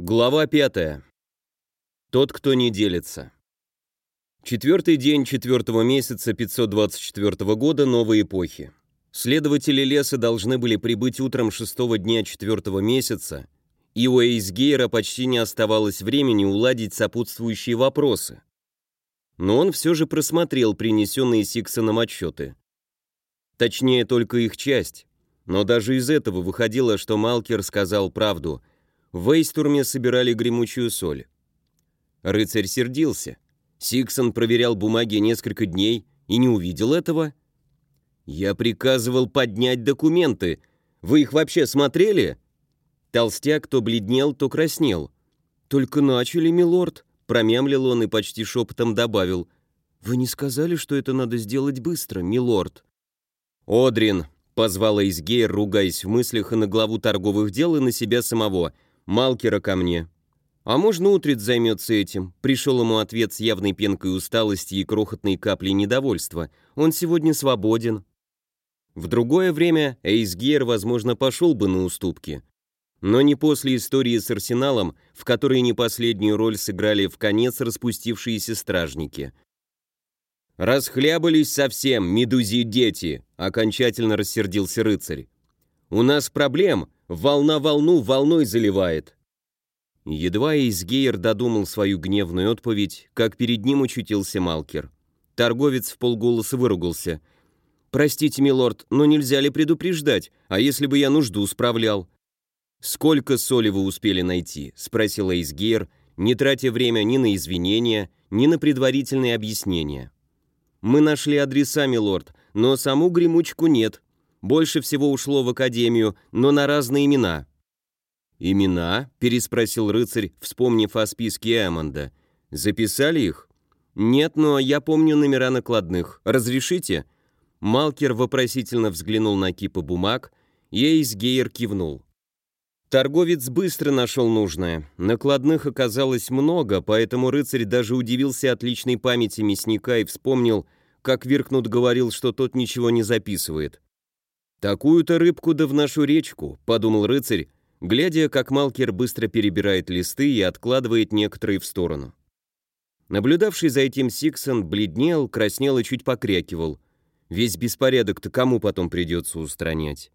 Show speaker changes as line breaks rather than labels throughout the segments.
Глава 5. Тот, кто не делится. Четвертый день четвертого месяца 524 года новой эпохи. Следователи леса должны были прибыть утром шестого дня четвертого месяца, и у Эйсгейра почти не оставалось времени уладить сопутствующие вопросы. Но он все же просмотрел принесенные Сиксоном отчеты. Точнее, только их часть. Но даже из этого выходило, что Малкер сказал правду – в Эйстурме собирали гремучую соль. Рыцарь сердился. Сиксон проверял бумаги несколько дней и не увидел этого. «Я приказывал поднять документы. Вы их вообще смотрели?» Толстяк то бледнел, то краснел. «Только начали, милорд», — промямлил он и почти шепотом добавил. «Вы не сказали, что это надо сделать быстро, милорд?» «Одрин», — позвала Изгейр, ругаясь в мыслях и на главу торговых дел, и на себя самого — Малкера ко мне. А можно Утрит займется этим? Пришел ему ответ с явной пенкой усталости и крохотной каплей недовольства. Он сегодня свободен. В другое время Эйсгейр, возможно, пошел бы на уступки. Но не после истории с Арсеналом, в которой не последнюю роль сыграли в конец распустившиеся стражники. «Расхлябались совсем, медузи дети!» — окончательно рассердился рыцарь. «У нас проблем, Волна волну волной заливает. Едва Изгейр додумал свою гневную отповедь, как перед ним учутился Малкер. Торговец в полголоса выругался. «Простите, милорд, но нельзя ли предупреждать? А если бы я нужду справлял?» «Сколько соли вы успели найти?» — спросил Эйсгейр, не тратя время ни на извинения, ни на предварительные объяснения. «Мы нашли адреса, милорд, но саму гремучку нет», больше всего ушло в академию, но на разные имена». «Имена?» — переспросил рыцарь, вспомнив о списке Эммонда. «Записали их?» «Нет, но я помню номера накладных. Разрешите?» Малкер вопросительно взглянул на кипы бумаг, и Эйсгейр кивнул. Торговец быстро нашел нужное. Накладных оказалось много, поэтому рыцарь даже удивился отличной памяти мясника и вспомнил, как Виркнут говорил, что тот ничего не записывает. «Такую-то рыбку да в нашу речку», — подумал рыцарь, глядя, как Малкер быстро перебирает листы и откладывает некоторые в сторону. Наблюдавший за этим Сиксон бледнел, краснел и чуть покрякивал. Весь беспорядок-то кому потом придется устранять?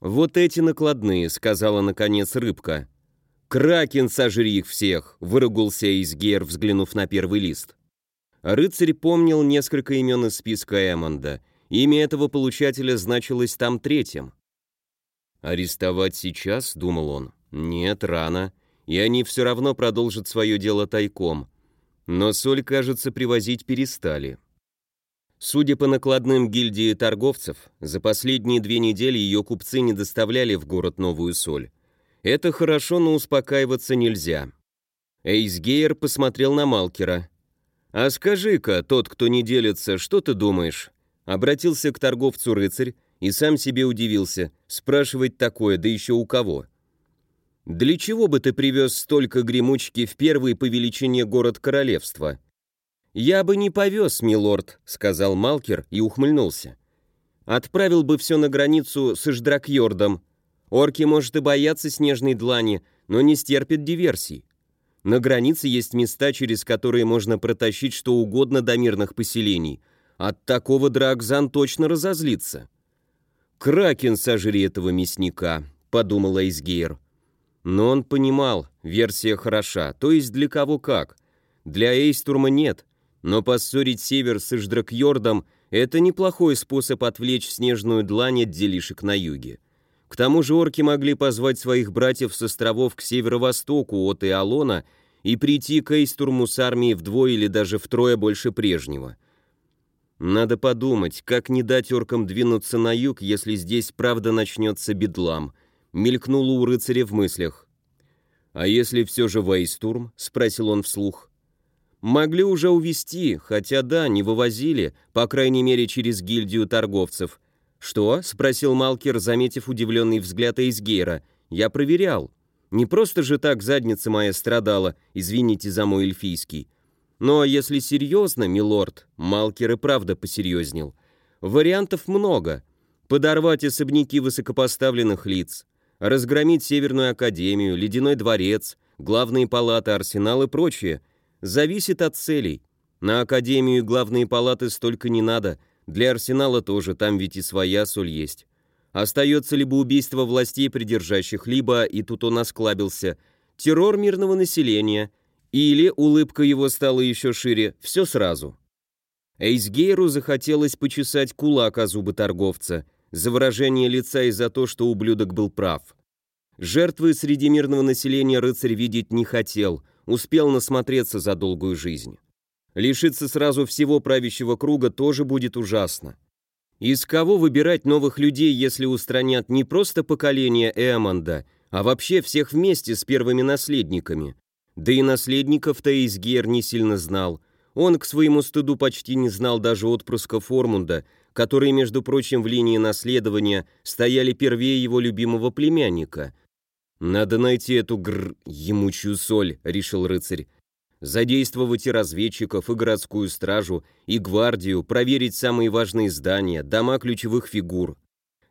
«Вот эти накладные», — сказала наконец рыбка. «Кракен, сожри их всех!» — выругался Изгер, взглянув на первый лист. Рыцарь помнил несколько имен из списка Эммонда — Имя этого получателя значилось там третьим. «Арестовать сейчас?» — думал он. «Нет, рано. И они все равно продолжат свое дело тайком. Но соль, кажется, привозить перестали». Судя по накладным гильдии торговцев, за последние две недели ее купцы не доставляли в город новую соль. Это хорошо, но успокаиваться нельзя. Эйсгейр посмотрел на Малкера. «А скажи-ка, тот, кто не делится, что ты думаешь? Обратился к торговцу рыцарь и сам себе удивился, спрашивать такое, да еще у кого. «Для чего бы ты привез столько гремучки в первый по величине город королевства?» «Я бы не повез, милорд», — сказал Малкер и ухмыльнулся. «Отправил бы все на границу с Иждракьордом. Орки, может, и боятся снежной длани, но не стерпят диверсий. На границе есть места, через которые можно протащить что угодно до мирных поселений — от такого Дракзан точно разозлится. «Кракен сожри этого мясника», — подумал Эйсгейр. Но он понимал, версия хороша, то есть для кого как. Для Эйстурма нет, но поссорить север с Иждракьордом — это неплохой способ отвлечь снежную длань от делишек на юге. К тому же орки могли позвать своих братьев с островов к северо-востоку от Иолона и прийти к Эйстурму с армией вдвое или даже втрое больше прежнего — надо подумать, как не дать оркам двинуться на юг, если здесь правда начнется бедлам. Мелькнуло у рыцаря в мыслях. «А если все же Вейстурм?» — спросил он вслух. «Могли уже увезти, хотя да, не вывозили, по крайней мере через гильдию торговцев». «Что?» — спросил Малкер, заметив удивленный взгляд Эйсгейра. «Я проверял. Не просто же так задница моя страдала, извините за мой эльфийский. Но если серьезно, милорд, Малкер и правда посерьезнел. Вариантов много. Подорвать особняки высокопоставленных лиц, разгромить Северную Академию, Ледяной дворец, главные палаты, арсенал и прочее. Зависит от целей. На Академию и главные палаты столько не надо, для арсенала тоже, там ведь и своя соль есть. Остается либо убийство властей придержащих, либо, и тут он осклабился, террор мирного населения, или, улыбка его стала еще шире, все сразу. Эйсгейру захотелось почесать кулак о зубы торговца, за выражение лица и за то, что ублюдок был прав. Жертвы среди мирного населения рыцарь видеть не хотел, успел насмотреться за долгую жизнь. Лишиться сразу всего правящего круга тоже будет ужасно. Из кого выбирать новых людей, если устранят не просто поколение Эамонда, а вообще всех вместе с первыми наследниками? Да и наследников-то Изгер не сильно знал. Он к своему стыду почти не знал даже отпрыска Формунда, которые, между прочим, в линии наследования стояли первее его любимого племянника. «Надо найти эту гр... емучую соль», — решил рыцарь задействовать и разведчиков, и городскую стражу, и гвардию, проверить самые важные здания, дома ключевых фигур.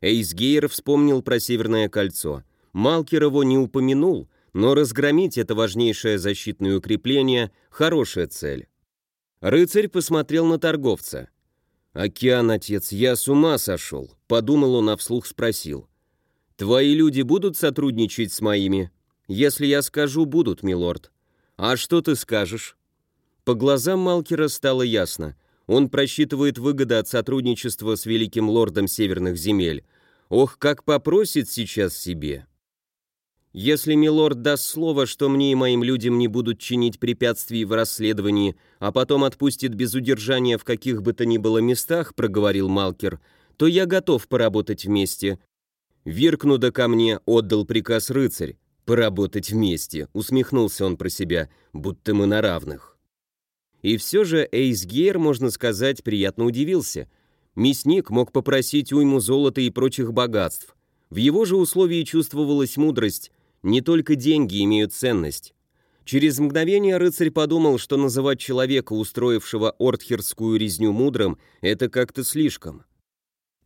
Эйсгейр вспомнил про Северное кольцо. Малкер его не упомянул, но разгромить это важнейшее защитное укрепление – хорошая цель. Рыцарь посмотрел на торговца. «Океан, отец, я с ума сошел», – подумал он, а вслух спросил. «Твои люди будут сотрудничать с моими?» «Если я скажу, будут, милорд. «А что ты скажешь?» По глазам Малкера стало ясно. Он просчитывает выгоды от сотрудничества с великим лордом северных земель. Ох, как попросит сейчас себе. Если милорд даст слово, что мне и моим людям не будут чинить препятствий в расследовании, а потом отпустит без удержания в каких бы то ни было местах, проговорил Малкер, то я готов поработать вместе. Виркнуда ко мне отдал приказ рыцарь. «Поработать вместе», — усмехнулся он про себя, будто мы на равных. И все же Эйс Гейр, можно сказать, приятно удивился. Мясник мог попросить уйму золота и прочих богатств. В его же условии чувствовалась мудрость, не только деньги имеют ценность. Через мгновение рыцарь подумал, что называть человека, устроившего ортхерскую резню мудрым, это как-то слишком.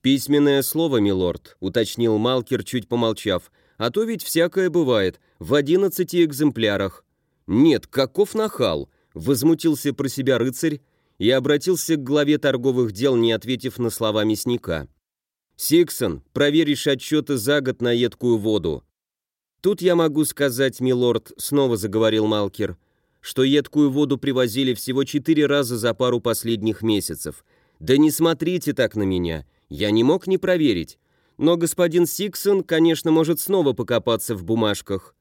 «Письменное слово, милорд», — уточнил Малкер, чуть помолчав, а то ведь всякое бывает, в одиннадцати экземплярах. Нет, каков нахал, возмутился про себя рыцарь и обратился к главе торговых дел, не ответив на слова мясника. «Сиксон, проверишь отчеты за год на едкую воду». «Тут я могу сказать, милорд», — снова заговорил Малкер, «что едкую воду привозили всего четыре раза за пару последних месяцев. Да не смотрите так на меня, я не мог не проверить. Но господин Сиксон, конечно, может снова покопаться в бумажках.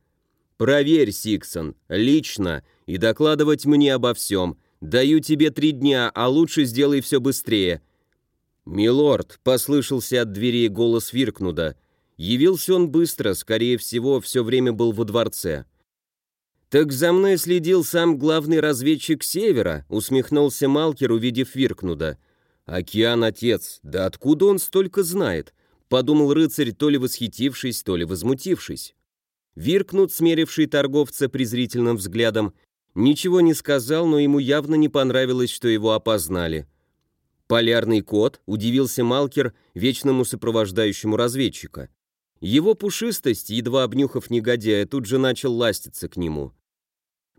Проверь, Сиксон, лично, и докладывать мне обо всем. Даю тебе три дня, а лучше сделай все быстрее. «Милорд», — послышался от двери голос Виркнуда. Явился он быстро, скорее всего, все время был во дворце. «Так за мной следил сам главный разведчик Севера», — усмехнулся Малкер, увидев Виркнуда. «Океан, отец, да откуда он столько знает? подумал рыцарь, то ли восхитившись, то ли возмутившись. Виркнут, смеривший торговца презрительным взглядом, ничего не сказал, но ему явно не понравилось, что его опознали. «Полярный кот», — удивился Малкер, вечному сопровождающему разведчика. Его пушистость, едва обнюхав негодяя, тут же начал ластиться к нему.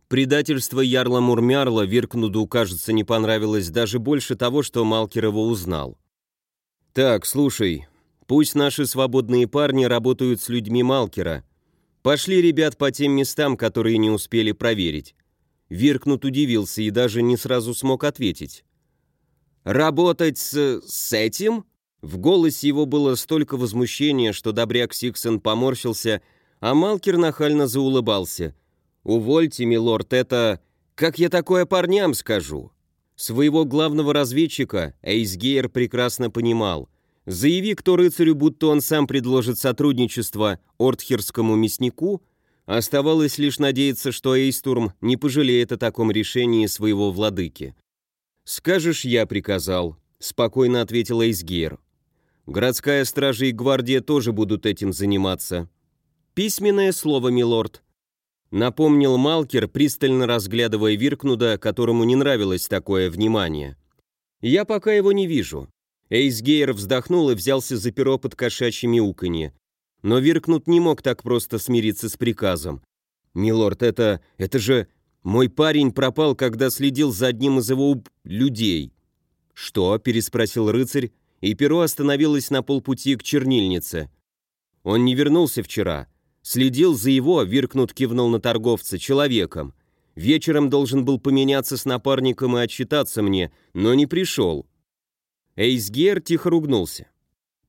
Предательство Ярла Мурмярла Виркнуду, кажется, не понравилось даже больше того, что Малкер его узнал. «Так, слушай, Пусть наши свободные парни работают с людьми Малкера. Пошли ребят по тем местам, которые не успели проверить. Виркнут удивился и даже не сразу смог ответить. «Работать с... с этим?» В голосе его было столько возмущения, что добряк Сиксон поморщился, а Малкер нахально заулыбался. «Увольте, милорд, это... Как я такое парням скажу?» Своего главного разведчика Эйсгейр прекрасно понимал – Заяви кто рыцарю, будто он сам предложит сотрудничество ортхерскому мяснику, оставалось лишь надеяться, что Эйстурм не пожалеет о таком решении своего владыки. «Скажешь, я приказал», — спокойно ответил Эйсгейр. «Городская стража и гвардия тоже будут этим заниматься». «Письменное слово, милорд», — напомнил Малкер, пристально разглядывая Виркнуда, которому не нравилось такое внимание. «Я пока его не вижу. Эйсгейр вздохнул и взялся за перо под кошачьи мяуканье. Но Виркнут не мог так просто смириться с приказом. Милорд, это... это же... Мой парень пропал, когда следил за одним из его людей. Что? переспросил рыцарь, и перо остановилось на полпути к чернильнице. Он не вернулся вчера. Следил за его, Виркнут кивнул на торговца, человеком. Вечером должен был поменяться с напарником и отчитаться мне, но не пришел. Эйсгер тихо ругнулся.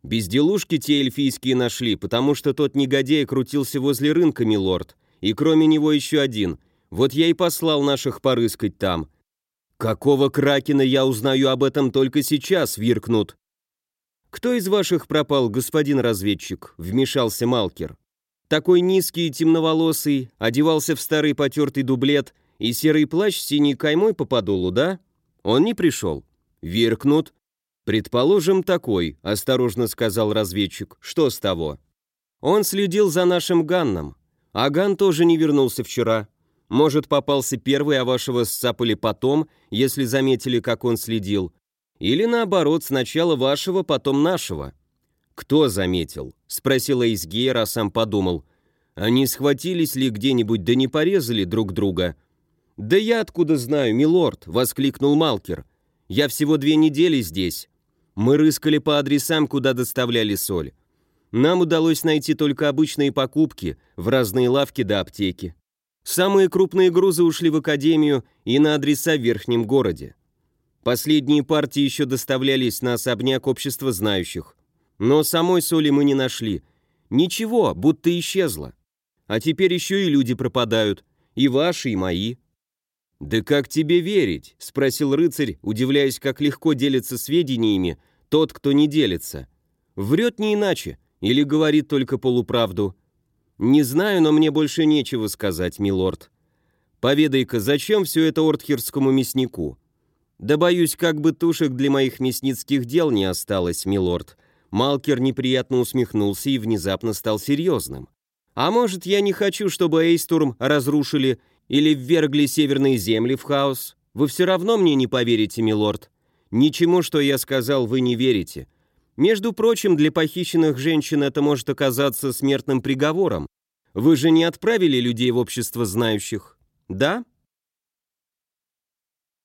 Безделушки те эльфийские нашли, потому что тот негодяй крутился возле рынка, милорд, и кроме него еще один. Вот я и послал наших порыскать там. Какого кракена я узнаю об этом только сейчас, Виркнут? Кто из ваших пропал, господин разведчик? Вмешался Малкер. Такой низкий и темноволосый, одевался в старый потертый дублет и серый плащ с синей каймой по подолу, да? Он не пришел. Виркнут. Предположим, такой, осторожно сказал разведчик. Что с того? Он следил за нашим Ганном. А Ган тоже не вернулся вчера. Может, попался первый, а вашего сцапали потом, если заметили, как он следил. Или наоборот, сначала вашего, потом нашего. «Кто заметил?» — спросил Эйсгейр, а сам подумал. «Они схватились ли где-нибудь, да не порезали друг друга?» «Да я откуда знаю, милорд!» — воскликнул Малкер. «Я всего две недели здесь. Мы рыскали по адресам, куда доставляли соль. Нам удалось найти только обычные покупки в разные лавки до аптеки. Самые крупные грузы ушли в академию и на адреса в верхнем городе. Последние партии еще доставлялись на особняк общества знающих. Но самой соли мы не нашли. Ничего, будто исчезла. А теперь еще и люди пропадают. И ваши, и мои. «Да как тебе верить?» — спросил рыцарь, удивляясь, как легко делиться сведениями тот, кто не делится. Врет не иначе, или говорит только полуправду. Не знаю, но мне больше нечего сказать, милорд. Поведай-ка, зачем все это ортхерскому мяснику? Да боюсь, как бы тушек для моих мясницких дел не осталось, милорд. Малкер неприятно усмехнулся и внезапно стал серьезным. «А может, я не хочу, чтобы Эйстурм разрушили или ввергли северные земли в хаос? Вы все равно мне не поверите, милорд. Ничему, что я сказал, вы не верите. Между прочим, для похищенных женщин это может оказаться смертным приговором. Вы же не отправили людей в общество знающих, да?»